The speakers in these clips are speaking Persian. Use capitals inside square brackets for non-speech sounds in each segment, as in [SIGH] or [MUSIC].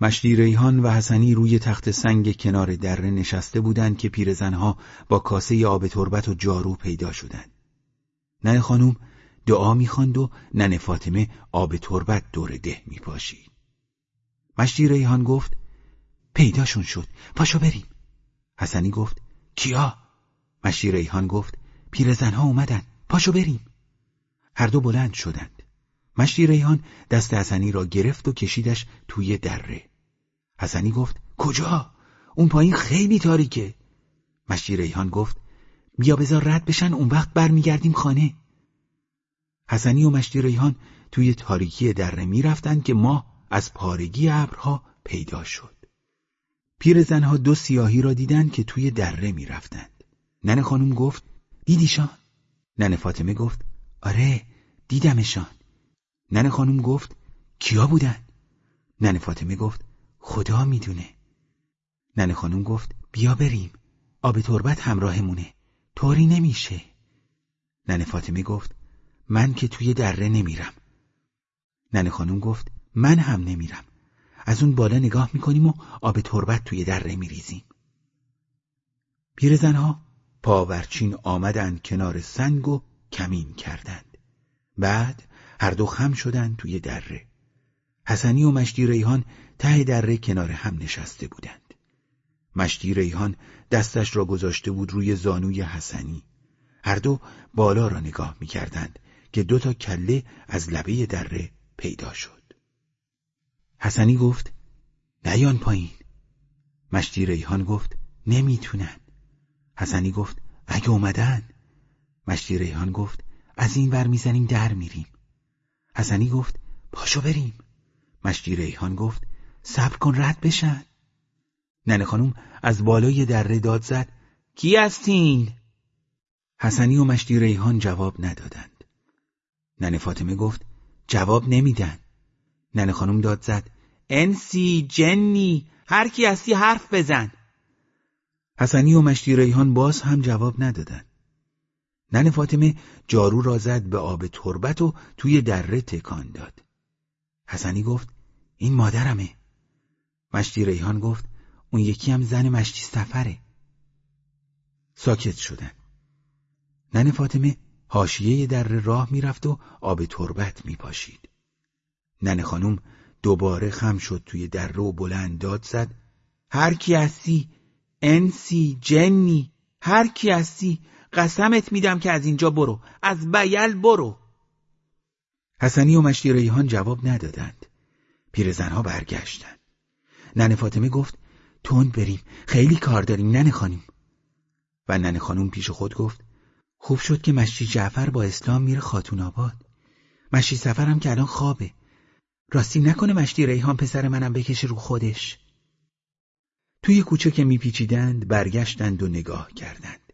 مشتی ریحان و حسنی روی تخت سنگ کنار دره نشسته بودند که پیرزنها با کاسه آب تربت و جارو پیدا شدند. ننه خانوم دعا می‌خواند و ننه فاطمه آب تربت دور ده میپاشید. مشتی ریحان گفت پیداشون شد پاشو بریم. حسنی گفت کیا؟ مشتی ریحان گفت پیرزنها اومدن پاشو بریم. هر دو بلند شدند. مشتی ریحان دست حسنی را گرفت و کشیدش توی دره. حسنی گفت کجا؟ اون پایین خیلی تاریکه. مشتی ریحان گفت بیا بذار رد بشن اون وقت برمیگردیم خانه. حسنی و مشتی ریحان توی تاریکی دره می‌رفتند که ما از پارگی ابرها پیدا شد. پیرزنها دو سیاهی را دیدند که توی دره می‌رفتند. ننه خانم گفت دیدیشان؟ ننه فاطمه گفت آره دیدمشان. ننه خانم گفت کیا بودن؟ ننه فاطمه گفت خدا می‌دونه. ننه خانم گفت بیا بریم. آب تربت همراهمونه. طوری نمیشه. ننه فاطمه گفت من که توی دره نمیرم. ننه خانم گفت من هم نمیرم. از اون بالا نگاه می‌کنیم و آب تربت توی دره میریزیم. پیرزنها پاورچین آمدند کنار سنگ و کمین کردند. بعد هر دو خم شدند توی دره. حسنی و مشتی ریحان ته دره کنار هم نشسته بودند. مشتی ریحان دستش را گذاشته بود روی زانوی حسنی. هر دو بالا را نگاه می‌کردند که دو تا کله از لبه دره پیدا شد. حسنی گفت نیان پایین. مشتی ریحان گفت نمی‌تونن. حسنی گفت اگه اومدن. مشتی ریحان گفت از این ور می‌زنیم در میریم. حسنی گفت پاشو بریم. مشتی ریحان گفت صبر کن رد بشن. ننه خانوم از بالای دره داد زد کی هستین؟ حسنی و مشتی ریحان جواب ندادند. ننه فاطمه گفت جواب نمیدن. ننه خانم داد زد انسی جنی هر کی هستی حرف بزن. حسنی و مشتی ریحان باز هم جواب ندادند. ننه فاطمه جارو را زد به آب تربت و توی دره تکان داد. حسنی گفت این مادرمه. مشتی ریحان گفت اون یکی هم زن مشتی سفره. ساکت شدن. ننه فاطمه حاشیه دره راه می‌رفت و آب تربت میپاشید. ننه خانم دوباره خم شد توی دره و بلند داد زد هر کی هستی انسی جنی هر کی هستی قسمت میدم که از اینجا برو از بیل برو حسنی و مشتی ریحان جواب ندادند. پیرزنها برگشتند. ننه فاطمه گفت تون بریم خیلی کار داریم ننه خانم. و ننه خانم پیش خود گفت خوب شد که مشتی جعفر با اسلام میره خاتون آباد. مشتی سفرم که الان خوابه. راستی نکنه مشتی ریحان پسر منم بکشه رو خودش. توی کوچه که میپیچیدند برگشتند و نگاه کردند.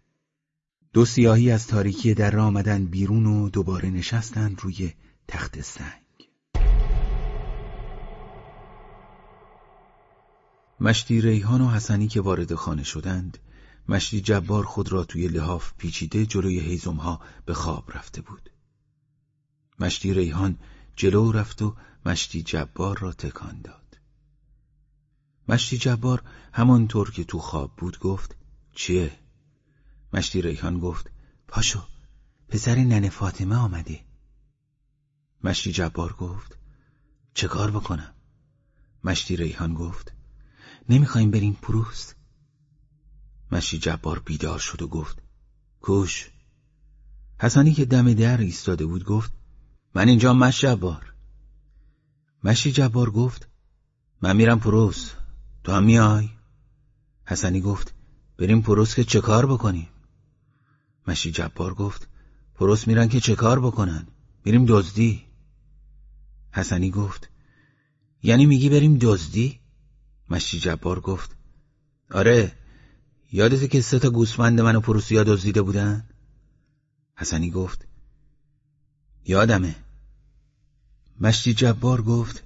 دو سیاهی از تاریکی در آمدند بیرون و دوباره نشستند روی تخت سنگ. مشتی ریحان و حسنی که وارد خانه شدند مشتی جبار خود را توی لحاف پیچیده جلوی هیزمها به خواب رفته بود. مشتی ریحان جلو رفت و مشتی جبار را تکان داد. مشتی جبار همانطور که تو خواب بود گفت چیه؟ مشتی ریحان گفت پاشو پسر ننه فاطمه آمده. مشتی جبار گفت چه کار بکنم؟ مشتی ریحان گفت نمی‌خوایم بریم پروست. مشتی جبار بیدار شد و گفت کوش. حسنی که دم در ایستاده بود گفت من اینجا مش جبار. مشی جبار گفت من میرم پروس تو هم میای؟ حسنی گفت بریم پروس که چه کار بکنیم؟ مشی جبار گفت پروس میرن که چه کار بکنن؟ میریم دزدی. حسنی گفت یعنی میگی بریم دزدی؟ مشی جبار گفت آره یادته که سه تا گوسفند منو پروسیا دزدیده بودن؟ حسنی گفت یادمه. مشتی جبار گفت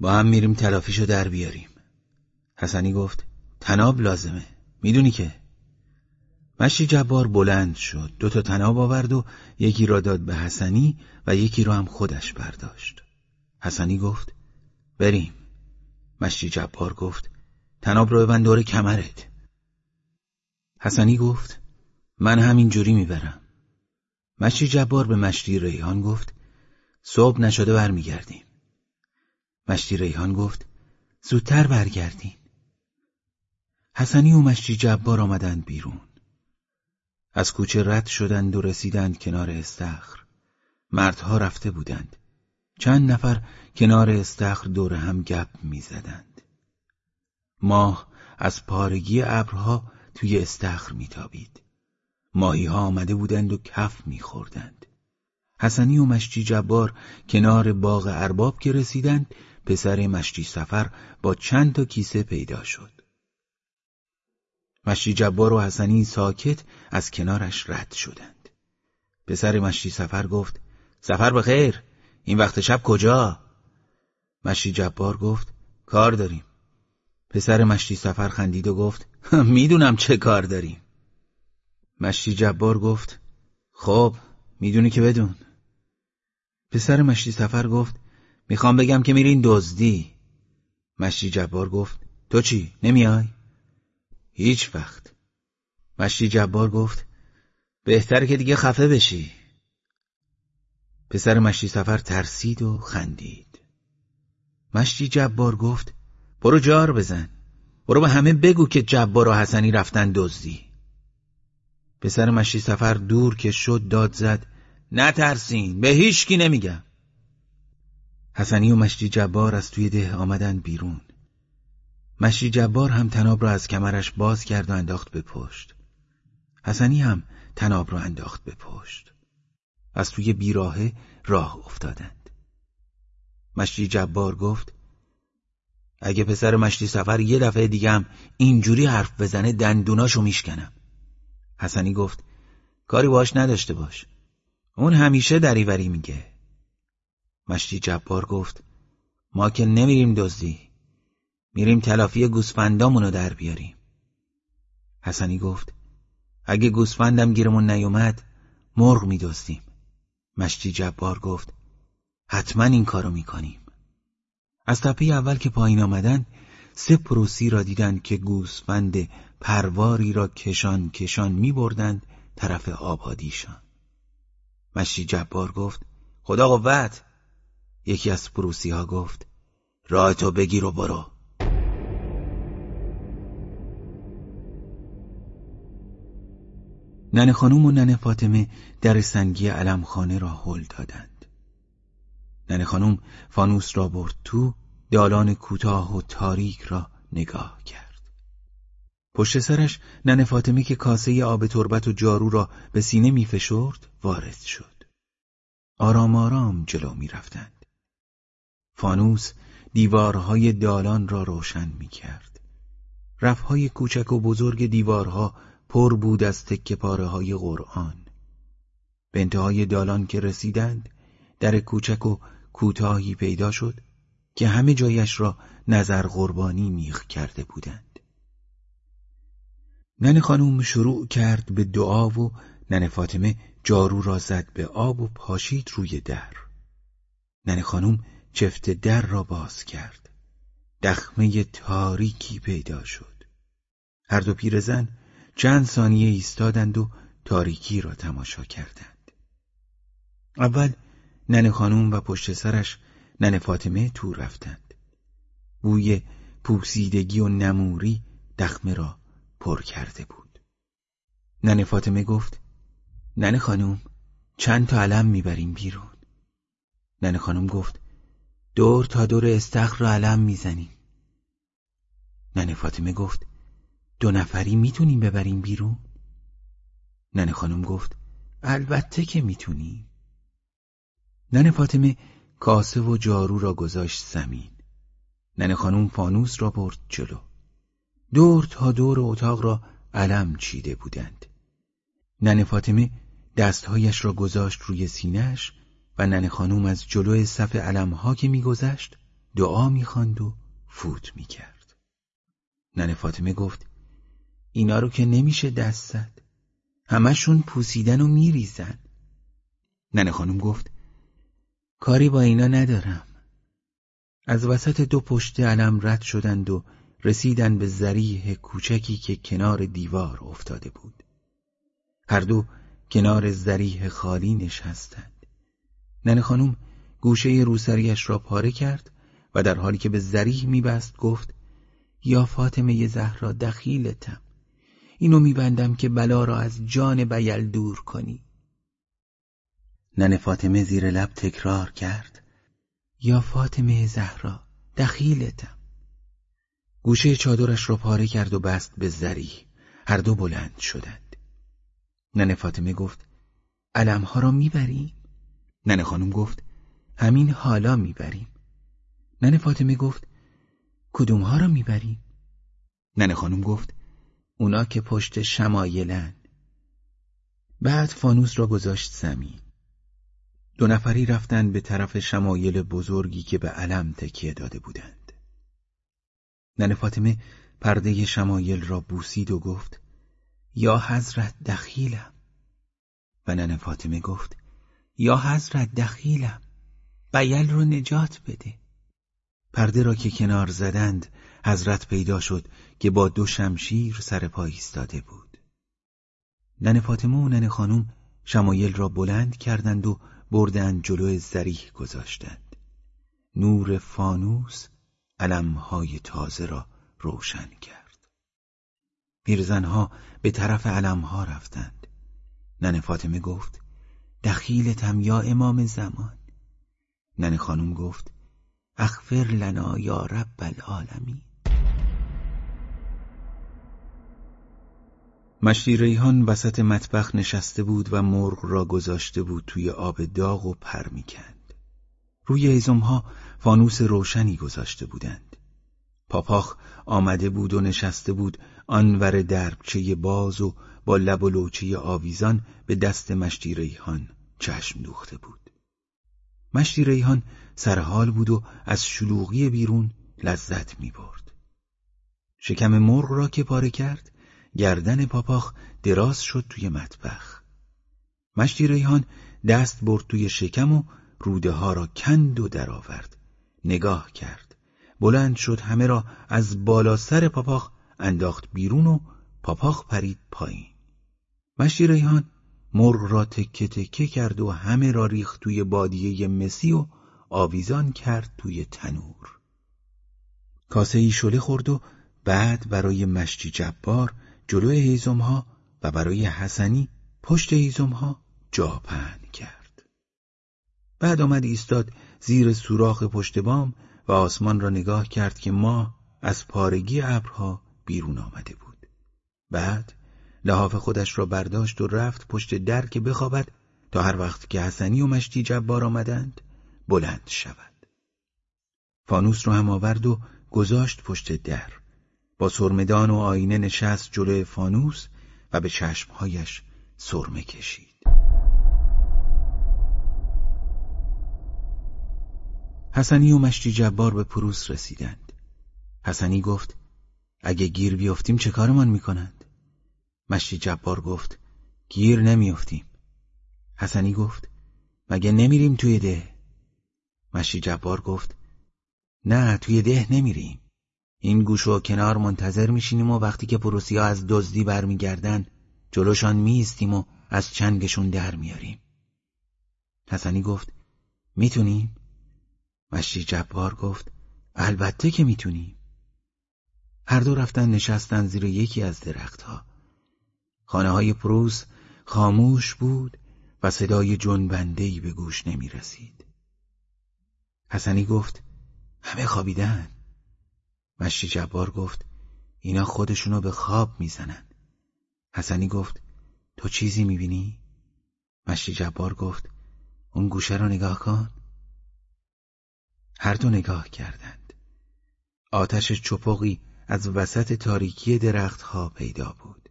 با هم میریم تلافیشو در بیاریم. حسنی گفت تناب لازمه می‌دونی که؟ مشتی جبار بلند شد دو تا تناب آورد و یکی را داد به حسنی و یکی را هم خودش برداشت. حسنی گفت بریم. مشتی جبار گفت تناب رو ببند دور کمرت. حسنی گفت من همین جوری می‌برم. مشتی جبار به مشتی ریحان گفت صبح نشده برمیگردیم. مشتی ریحان گفت زودتر برگردیم حسنی و مشتی جبار آمدند بیرون. از کوچه رد شدند و رسیدند کنار استخر. مردها رفته بودند. چند نفر کنار استخر دور هم گپ می‌زدند. ماه از پارگی ابرها توی استخر میتابید. ماهی ها آمده بودند و کف میخوردند. حسنی و مشتی جبار کنار باغ ارباب که رسیدند پسر مشتی سفر با چند تا کیسه پیدا شد. مشتی جبار و حسنی ساکت از کنارش رد شدند. پسر مشتی سفر گفت سفر بخیر. این وقت شب کجا؟ مشتی جبار گفت کار داریم. پسر مشتی سفر خندید و گفت [LAUGHS] می‌دونم چه کار داریم. مشتی جبار گفت خب می‌دونی که بدون. پسر مشتی سفر گفت می‌خوام بگم که میرین دزدی. مشتی جبار گفت تو چی نمیای؟ هیچ وقت. مشتی جبار گفت بهتره که دیگه خفه بشی. پسر مشتی سفر ترسید و خندید. مشتی جبار گفت برو جار بزن. برو به همه بگو که جبار و حسنی رفتن دزدی. پسر مشتی سفر دور که شد داد زد نترسین به هیچکی نمیگم. حسنی و مشتی جبار از توی ده آمدن بیرون. مشتی جبار هم تناب را از کمرش باز کرد و انداخت به پشت. حسنی هم تناب را انداخت به پشت. از توی بیراهه راه افتادند. مشتی جبار گفت اگه پسر مشتی سفر یه دفعه دیگه هم اینجوری حرف بزنه دندوناشو میشکنم. حسنی گفت کاری باش نداشته باش. اون همیشه دریوری میگه. مشتی جبار گفت ما که نمیریم دزدی. میریم تلافی گوسفندامونو در بیاریم. حسنی گفت اگه گوسفندم گیرمون نیومد مرغ میدزدیم. مشتی جبار گفت حتما این کارو می‌کنیم. از تپه اول که پایین آمدن سه پروسی را دیدند که گوسفند پرواری را کشان کشان می بردند طرف آبادیشان. مشتی جبار گفت خدا قوت! یکی از پروسی ها گفت راه تو بگیر و برو. ننه خانوم و ننه فاطمه در سنگی علمخانه را هل دادند ننه خانوم فانوس را برد تو دالان کوتاه و تاریک را نگاه کرد پشت سرش ننه فاطمه که کاسه آب تربت و جارو را به سینه می فشرد وارد شد آرام آرام جلو می رفتند. فانوس دیوارهای دالان را روشن می کرد. رفهای کوچک و بزرگ دیوارها پر بود از تکه پاره های قرآن. به انتهای دالان که رسیدند در کوچک و کوتاهی پیدا شد که همه جایش را نظر قربانی میخ کرده بودند. نن خانوم شروع کرد به دعا و نن فاطمه جارو را زد به آب و پاشید روی در. نن خانوم چفت در را باز کرد. دخمه تاریکی پیدا شد. هر دو پیرزن چند ثانیه ایستادند و تاریکی را تماشا کردند. اول نن خانوم و پشت سرش نن فاطمه تو رفتند. بوی پوسیدگی و نموری دخمه را پر کرده بود. نن فاطمه گفت نن خانوم چند تا علم می‌بریم بیرون. نن خانوم گفت دور تا دور استخر را علم می‌زنیم. نن فاطمه گفت دو نفری می‌تونیم ببریم بیرون؟ نن خانم گفت البته که می‌تونیم. نن فاطمه کاسه و جارو را گذاشت زمین. نن خانم فانوس را برد جلو. دور تا دور اتاق را علم چیده بودند. نن فاطمه دستهایش را گذاشت روی سینهش و نن خانوم از جلو صف علمها که میگذشت دعا می‌خواند و فوت می‌کرد. نن فاطمه گفت اینا رو که نمیشه دست زد. همشون پوسیدن و میریزن. ننه خانم گفت کاری با اینا ندارم. از وسط دو پشت علم رد شدند و رسیدند به زریح کوچکی که کنار دیوار افتاده بود. هر دو کنار زریح خالی نشستند. ننه خانم گوشه روسریش را پاره کرد و در حالی که به زریح میبست گفت یا فاطمه زهرا دخیلتم. اینو میبندم که بلا را از جان بیل دور کنی. نن فاطمه زیر لب تکرار کرد. یا فاطمه زهرا دخیلتم. گوشه چادرش را پاره کرد و بست به زری. هر دو بلند شدند. نن فاطمه گفت علمها را می‌بریم؟ نن خانم گفت همین حالا می‌بریم. نن فاطمه گفت کدومها را می‌بریم؟ نن خانم گفت اونا که پشت شمایلن. بعد فانوس را گذاشت زمین. دو نفری رفتند به طرف شمایل بزرگی که به علم تکیه داده بودند. نن فاطمه پرده شمایل را بوسید و گفت یا حضرت دخیلم. و نن فاطمه گفت یا حضرت دخیلم بیل رو نجات بده. پرده را که کنار زدند حضرت پیدا شد که با دو شمشیر سر پا ایستاده بود. نن فاطمه و نن خانم شمایل را بلند کردند و بردند جلو زریح گذاشتند. نور فانوس علمهای تازه را روشن کرد. پیرزنها به طرف علمها رفتند. نن فاطمه گفت دخیلتم یا امام زمان. نن خانم گفت اغفر لنا یا رب العالمین. مشتی ریحان وسط مطبخ نشسته بود و مرغ را گذاشته بود توی آب داغ و پر می‌کند. روی ایزمها فانوس روشنی گذاشته بودند. پاپاخ آمده بود و نشسته بود آنور دربچه باز و با لب و لوچه آویزان به دست مشتی ریحان چشم دوخته بود. مشتی ریحان سرحال بود و از شلوغی بیرون لذت می برد. شکم مرغ را که پاره کرد گردن پاپاخ دراز شد توی مطبخ. مشتی ریحان دست برد توی شکم و روده ها را کند و درآورد. نگاه کرد. بلند شد همه را از بالا سر پاپاخ انداخت بیرون و پاپاخ پرید پایین. مشتی ریحان مرغ را تکه تکه کرد و همه را ریخت توی بادیه مسی و آویزان کرد توی تنور. کاسه ای شله خورد و بعد برای مشتی جبار جلوی هیزم و برای حسنی پشت هیزم جا پهن کرد. بعد آمد ایستاد زیر سوراخ پشت بام و آسمان را نگاه کرد که ما از پارگی ابرها بیرون آمده بود. بعد لحاف خودش را برداشت و رفت پشت در که بخوابد تا هر وقت که حسنی و مشتی جبار آمدند بلند شود. فانوس را هم آورد و گذاشت پشت در. با سرمدان و آینه نشست جلوی فانوس و به چشمهایش سرمه کشید حسنی و مشتی جبار به پروس رسیدند حسنی گفت اگه گیر بیفتیم چه کارمان می‌کنند؟ مشتی جبار گفت گیر نمیافتیم حسنی گفت مگه نمیریم توی ده؟ مشتی جبار گفت نه توی ده نمیریم این گوش و کنار منتظر میشینیم و وقتی که پروسی ها از دزدی برمیگردن جلوشان میستیم و از چنگشون در میاریم حسنی گفت می‌تونیم؟ مشتی جبار گفت البته که می‌تونیم هر دو رفتن نشستن زیر یکی از درختها خانه های پروس خاموش بود و صدای جنبندهی به گوش نمی رسید. حسنی گفت همه خوابیدن مشتی جبار گفت اینا خودشونو به خواب می‌زنن. حسنی گفت تو چیزی می‌بینی؟ مشتی جبار گفت اون گوشه رو نگاه کن. هر دو نگاه کردند. آتش چپقی از وسط تاریکی درختها پیدا بود.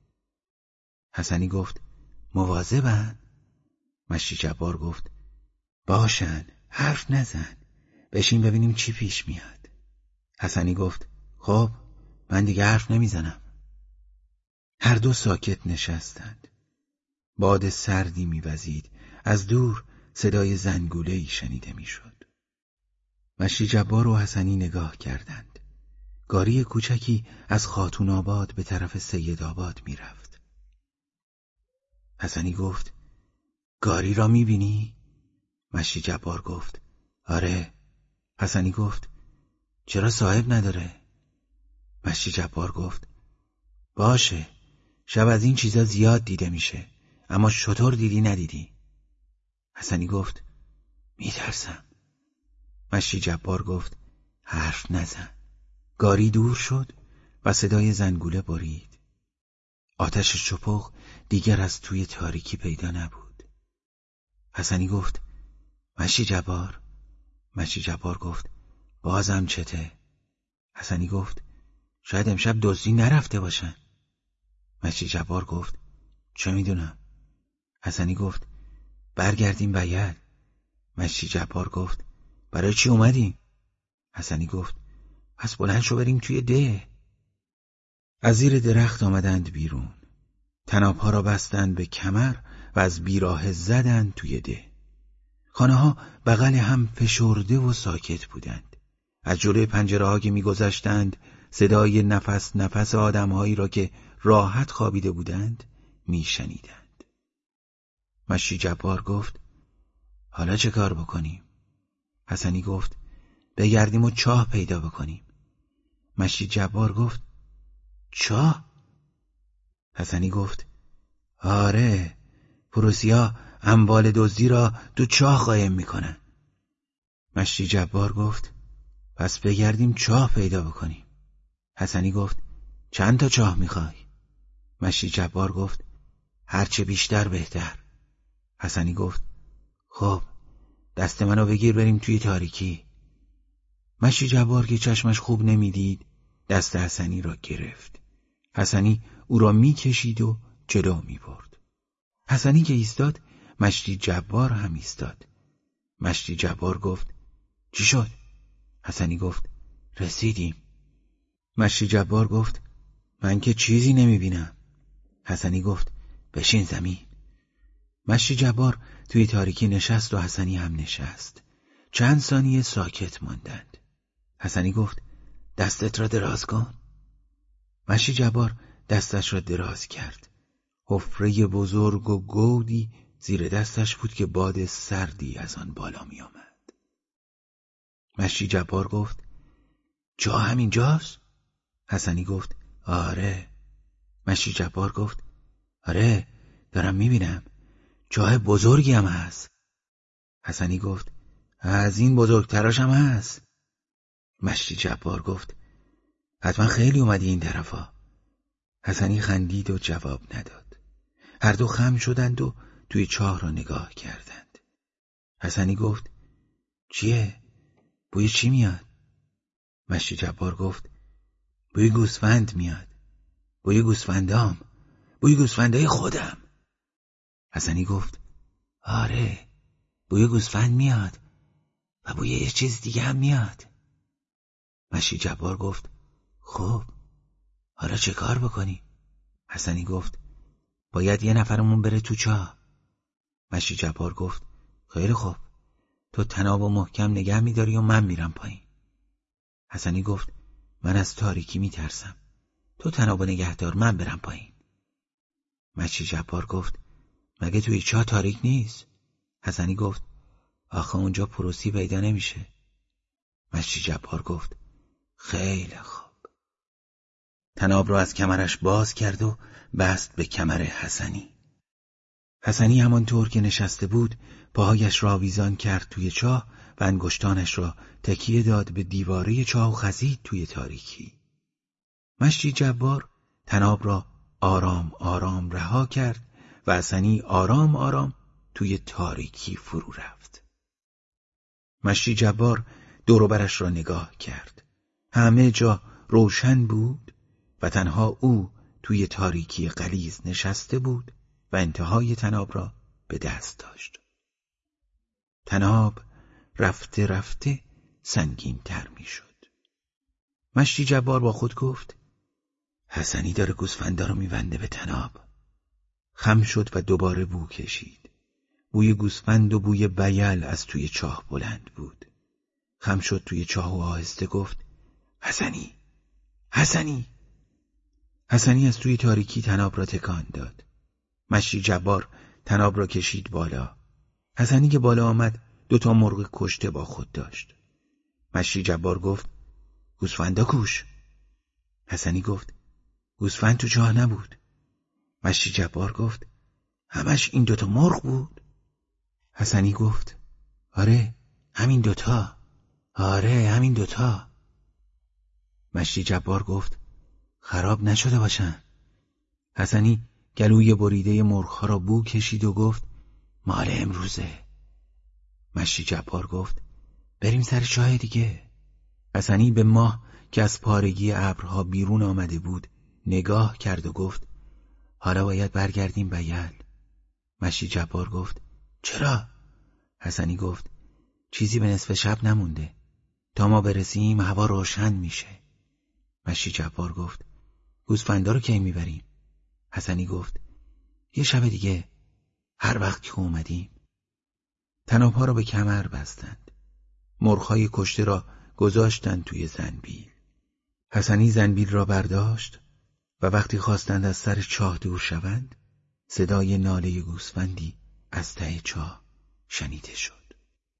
حسنی گفت مواظبن مشتی جبار گفت باشن حرف نزن. بشین ببینیم چی پیش میاد. حسنی گفت خب من دیگه حرف نمی‌زنم. هر دو ساکت نشستند. باد سردی میوزید. از دور صدای زنگوله ای شنیده می‌شد. مشی جبار و حسنی نگاه کردند. گاری کوچکی از خاتون آباد به طرف سید آباد می‌رفت. حسنی گفت گاری را می‌بینی؟ مشی جبار گفت آره. حسنی گفت چرا صاحب نداره؟ مشی جبار گفت باشه شب از این چیزا زیاد دیده میشه اما شطور دیدی ندیدی؟ حسنی گفت میترسم. مشی جبار گفت حرف نزن. گاری دور شد و صدای زنگوله برید. آتش چپق دیگر از توی تاریکی پیدا نبود. حسنی گفت مشی جبار. مشی جبار گفت بازم چته؟ حسنی گفت شاید امشب دزدی نرفته باشن. مشی جبار گفت چه می‌دونم؟ حسنی گفت برگردیم بیل مشی جبار گفت برای چی اومدیم حسنی گفت پس بلند شو بریم توی ده. از زیر درخت آمدند بیرون. تنابها را بستند به کمر و از بیراه زدند توی ده. خانه ها بغل هم فشرده و ساکت بودند. از جلوی پنجره ها که میگذشتند صدای نفس نفس آدمهایی را که راحت خوابیده بودند میشنیدند مشی جبار گفت حالا چه کار بکنیم؟ حسنی گفت بگردیم و چاه پیدا بکنیم مشی جبار گفت چاه؟ حسنی گفت آره پروسیا اموال دزدی را تو چاه قایم می‌کنن مشی جبار گفت پس بگردیم چاه پیدا بکنیم حسنی گفت چند تا چاه می‌خوای؟ مشی جبار گفت هرچه بیشتر بهتر. حسنی گفت خب دست منو بگیر بریم توی تاریکی. مشی جبار که چشمش خوب نمی‌دید دست حسنی را گرفت. حسنی او را می‌کشید و جلو می‌برد. حسنی که ایستاد مشتی جبار هم ایستاد. مشتی جبار گفت چی شد؟ حسنی گفت رسیدیم. مشتی جبار گفت من که چیزی نمی‌بینم. حسنی گفت بشین زمین. مشتی جبار توی تاریکی نشست و حسنی هم نشست. چند ثانیه ساکت ماندند. حسنی گفت دستت را دراز کن. مشی جبار دستش را دراز کرد. حفره بزرگ و گودی زیر دستش بود که باد سردی از آن بالا می آمد. مشی جبار گفت جا همینجاست؟ حسنی گفت آره. مشی جبار گفت آره دارم می‌بینم. جای بزرگی هم هست. حسنی گفت از این بزرگتراش هم هست. مشتی جبار گفت حتما خیلی اومدی این طرفا. حسنی خندید و جواب نداد. هر دو خم شدند و توی چاه را نگاه کردند. حسنی گفت چیه؟ بوی چی میاد؟ مشتی جبار گفت بوی گوسفند میاد. بوی گوسفندام. بوی گوسفندای خودم. حسنی گفت آره بوی گوسفند میاد و بوی یه چیز دیگه هم میاد. مشی جبار گفت خب حالا چه کار بکنی؟ حسنی گفت باید یه نفرمون بره تو چاه مشی جبار گفت خیلی خوب تو تناب و محکم نگه میداری و من میرم پایین. حسنی گفت من از تاریکی میترسم. تو تناب و نگهدار من برم پایین. مشی جبار گفت مگه توی چاه تاریک نیست؟ حسنی گفت آخه اونجا پروسی پیدا نمیشه. مشی جبار گفت خیلی خوب. تناب را از کمرش باز کرد و بست به کمر حسنی. حسنی همانطور که نشسته بود پاهایش را ویزان کرد توی چاه انگشتانش را تکیه داد به دیواره چاه و خزید توی تاریکی. مشتی جبار تناب را آرام آرام رها کرد و حسنی آرام آرام توی تاریکی فرو رفت. مشتی جبار دوروبرش را نگاه کرد. همه جا روشن بود و تنها او توی تاریکی قلیز نشسته بود و انتهای تناب را به دست داشت. تناب رفته رفته سنگین تر می شد مشتی جبار با خود گفت حسنی داره گوسفندا رو میونده به تناب خم شد و دوباره بو کشید. بوی گوسفند و بوی بیل از توی چاه بلند بود. خم شد توی چاه و آهسته گفت حسنی حسنی. حسنی از توی تاریکی تناب را تکان داد. مشی جبار تناب را کشید بالا. حسنی که بالا آمد دوتا مرغ کشته با خود داشت. مشی جبار گفت گوسفندا کوش. حسنی گفت گوسفند تو چاه نبود. مشی جبار گفت همش این دوتا مرغ بود. حسنی گفت آره همین دوتا آره همین دوتا مشی جبار گفت خراب نشده باشن. حسنی گلوی بریده مرغها را بو کشید و گفت مال امروزه. مشی جبار گفت بریم سر چاه دیگه. حسنی به ماه که از پارگی ابرها بیرون آمده بود نگاه کرد و گفت حالا باید برگردیم بیل. مشی جبار گفت چرا؟ حسنی گفت چیزی به نصف شب نمونده. تا ما برسیم هوا روشن میشه. مشی جبار گفت گوسفندا رو کی می‌بریم؟ حسنی گفت یه شب دیگه. هر وقت که اومدیم. تنابها را به کمر بستند. مرغهای کشته را گذاشتند توی زنبیل. حسنی زنبیل را برداشت و وقتی خواستند از سر چاه دور شوند صدای ناله گوسفندی از ته چاه شنیده شد.